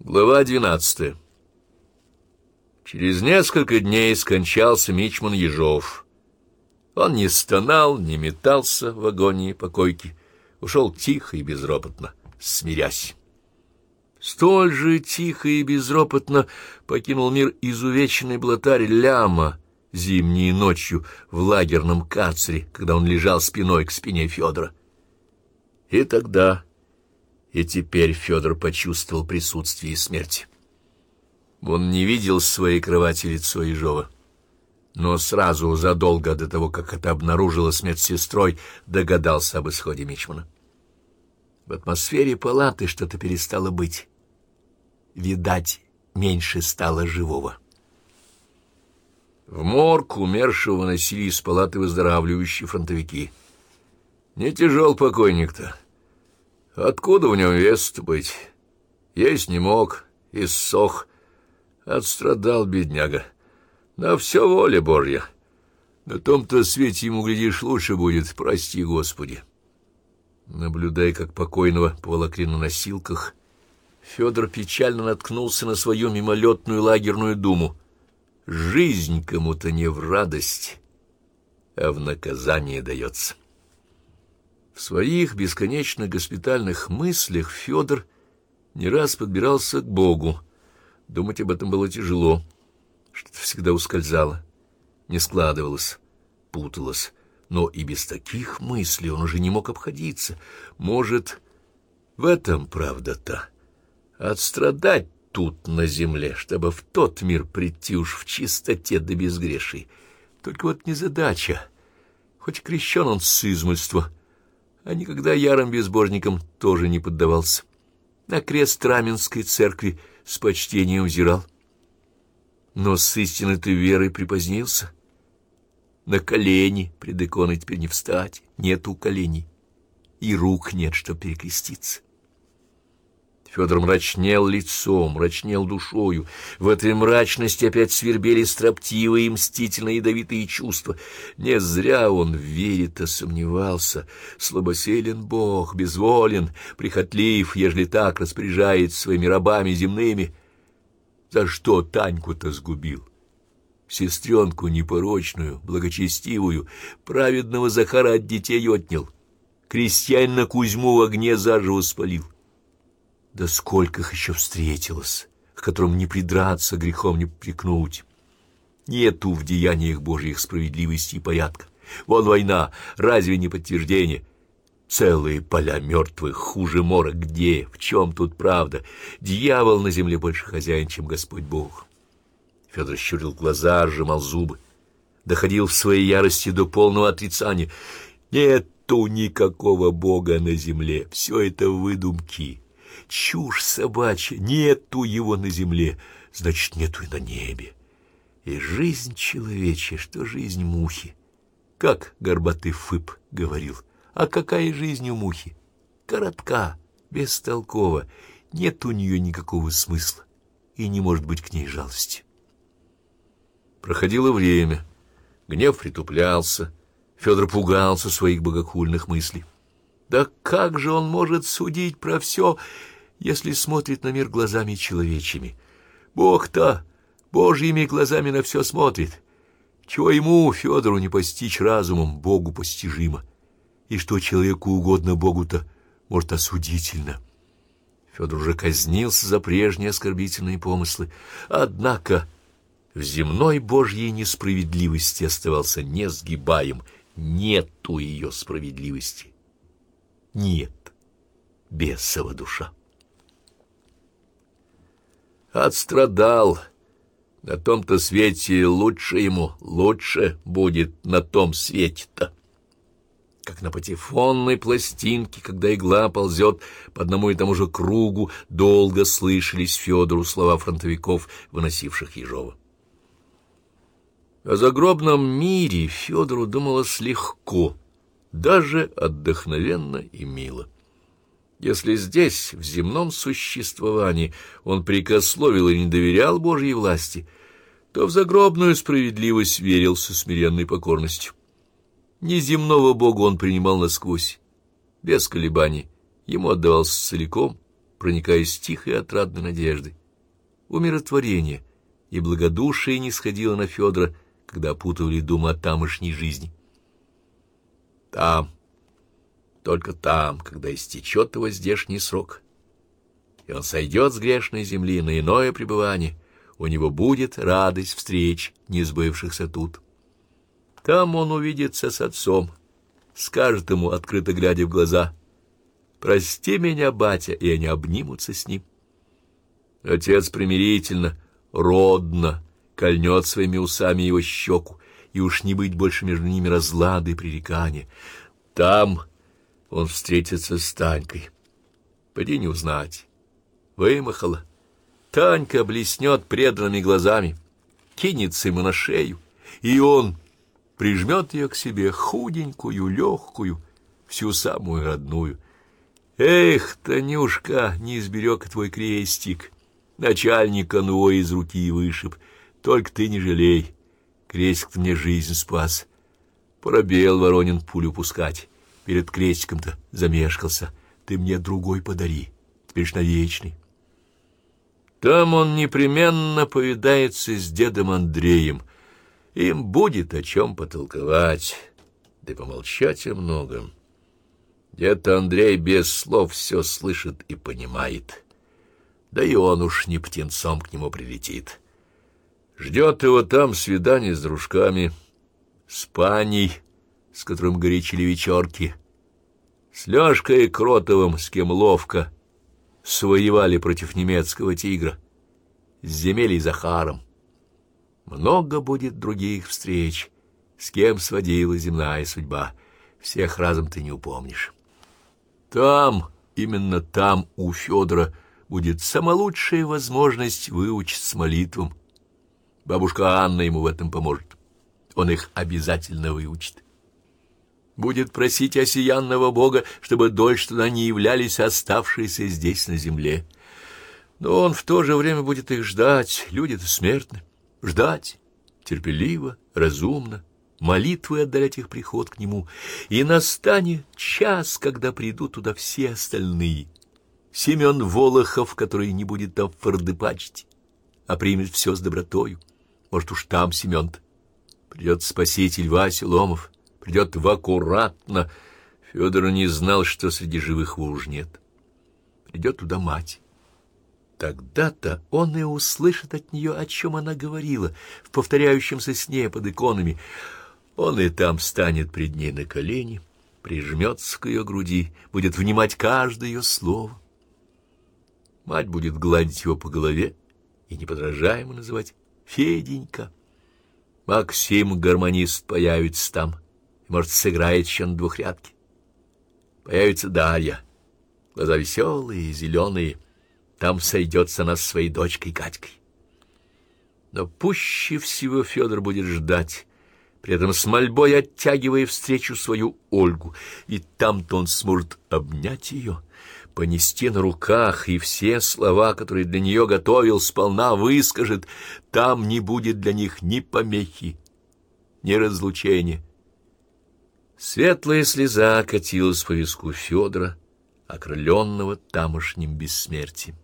Глава двенадцатая. Через несколько дней скончался Мичман Ежов. Он не стонал, не метался в агонии покойки, ушел тихо и безропотно, смирясь. Столь же тихо и безропотно покинул мир изувеченный блатарь Ляма зимней ночью в лагерном карцере, когда он лежал спиной к спине Федора. И тогда и теперь Федор почувствовал присутствие смерти. Он не видел своей кровати лицо Ежова, но сразу, задолго до того, как это обнаружилось медсестрой, догадался об исходе Мичмана. В атмосфере палаты что-то перестало быть. Видать, меньше стало живого. В морг умершего выносили из палаты выздоравливающие фронтовики. Не тяжел покойник-то. Откуда в нем вес быть? Есть не мог, иссох. Отстрадал бедняга. На все воля Божья. На том-то свете ему, глядишь, лучше будет, прости Господи. Наблюдая, как покойного поволокли на носилках, Федор печально наткнулся на свою мимолетную лагерную думу. Жизнь кому-то не в радость, а в наказание дается. В своих бесконечных госпитальных мыслях Федор не раз подбирался к Богу. Думать об этом было тяжело. Что-то всегда ускользало, не складывалось, путалось. Но и без таких мыслей он уже не мог обходиться. Может, в этом правда-то? Отстрадать тут, на земле, чтобы в тот мир прийти уж в чистоте да безгрешей. Только вот незадача. Хоть крещен он с измольства, а никогда ярым безбожникам тоже не поддавался. На крест Раменской церкви с почтением взирал. Но с истинной-то верой припозднился. На колени пред иконой теперь не встать, нету коленей, и рук нет, чтоб перекреститься. Федор мрачнел лицом, мрачнел душою. В этой мрачности опять свербели строптивые и мстительно ядовитые чувства. Не зря он верит, а сомневался. Слабосилен Бог, безволен, прихотлив, ежели так распоряжает своими рабами земными. За что Таньку-то сгубил? Сестренку непорочную, благочестивую, праведного Захара от детей отнял. Крестьянина Кузьму в огне заживо спалил. Да сколько их еще встретилось, к которым не придраться, грехом не прикнуть. Нету в деяниях Божьих справедливости и порядка. Вон война, разве не подтверждение? Целые поля мертвых, хуже мора. Где? В чем тут правда? Дьявол на земле больше хозяин, чем Господь Бог. Федор щурил глаза, сжимал зубы. Доходил в своей ярости до полного отрицания. Нету никакого Бога на земле. Все это выдумки. Чушь собачья, нету его на земле, значит, нету и на небе. И жизнь человечья, что жизнь мухи. Как горбатый фып говорил, а какая жизнь у мухи? Коротка, бестолкова, нет у нее никакого смысла, и не может быть к ней жалости. Проходило время, гнев притуплялся, Федор пугался своих богохульных мыслей. Да как же он может судить про все если смотрит на мир глазами человечьими. Бог-то Божьими глазами на все смотрит. Чего ему, Федору, не постичь разумом, Богу постижимо. И что человеку угодно Богу-то, может, осудительно. Федор уже казнился за прежние оскорбительные помыслы. Однако в земной Божьей несправедливости оставался несгибаем. Нету ее справедливости. Нет бесова душа. Отстрадал. На том-то свете лучше ему, лучше будет на том свете-то. Как на патефонной пластинке, когда игла ползет по одному и тому же кругу, долго слышались Федору слова фронтовиков, выносивших Ежова. О загробном мире Федору думалось легко, даже отдохновенно и мило. Если здесь, в земном существовании, он прикословил и не доверял Божьей власти, то в загробную справедливость верил со смиренной покорностью. Неземного Бога он принимал насквозь, без колебаний, ему отдавался целиком, проникаясь тихой отрадной надеждой. Умиротворение и благодушие не сходило на Федора, когда опутывали думы о тамошней жизни. Там, только там, когда истечет его здешний срок, и он сойдет с грешной земли на иное пребывание, у него будет радость встреч, не сбывшихся тут. Там он увидится с отцом, скажет ему, открыто глядя в глаза, «Прости меня, батя», и они обнимутся с ним. Отец примирительно, родно кольнет своими усами его щеку, и уж не быть больше между ними разлады и пререкания. Там он встретится с Танькой. Пойди не узнать. Вымахала. Танька блеснет преданными глазами, кинется ему на шею, и он прижмет ее к себе худенькую, легкую, всю самую родную. Эх, Танюшка, не изберег твой крестик, начальник конвоя из руки вышиб, только ты не жалей, крестик мне жизнь спас. Пробел Воронин пулю пускать, перед крестиком-то замешкался, ты мне другой подари, теперь ж навечный. Там он непременно повидается с дедом Андреем, им будет о чем потолковать, да и помолчать о многом. Дед Андрей без слов все слышит и понимает. Да и он уж не птенцом к нему прилетит. Ждет его там свидание с дружками, с паней, с которым горячили вечерки, с Лёшкой Кротовым, с кем ловко своевали против немецкого тигра, с земелей Захаром. Много будет других встреч, с кем сводила земная судьба. Всех разом ты не упомнишь. Там, именно там у Федора будет самая лучшая возможность выучиться молитвам. Бабушка Анна ему в этом поможет. Он их обязательно выучит. Будет просить осиянного Бога, чтобы дольше туда не являлись оставшиеся здесь на земле. Но он в то же время будет их ждать, люди-то смертны ждать терпеливо, разумно, молитвы отдалять их приход к нему, и настанет час, когда придут туда все остальные. Семен Волохов, который не будет там фордыпачить, а примет все с добротою. Может, уж там Семен -то. Придет спаситель Вася Ломов, придет в аккуратно. Федор не знал, что среди живых его уж нет. Придет туда мать. Тогда-то он и услышит от нее, о чем она говорила, в повторяющемся сне под иконами. Он и там станет пред ней на колени, прижмется к ее груди, будет внимать каждое ее слово. Мать будет гладить его по голове и неподражаемо называть Феденька. Максим, гармонист, появится там и, может, сыграет еще на двухрядке. Появится Дарья, глаза веселые, зеленые, там сойдется нас своей дочкой Катькой. Но пуще всего Федор будет ждать, при этом с мольбой оттягивая встречу свою Ольгу, и там-то он сможет обнять ее, понести на руках, и все слова, которые для нее готовил, сполна выскажет, там не будет для них ни помехи, ни разлучения. Светлая слеза катилась по виску Федора, окрыленного тамошним бессмертием.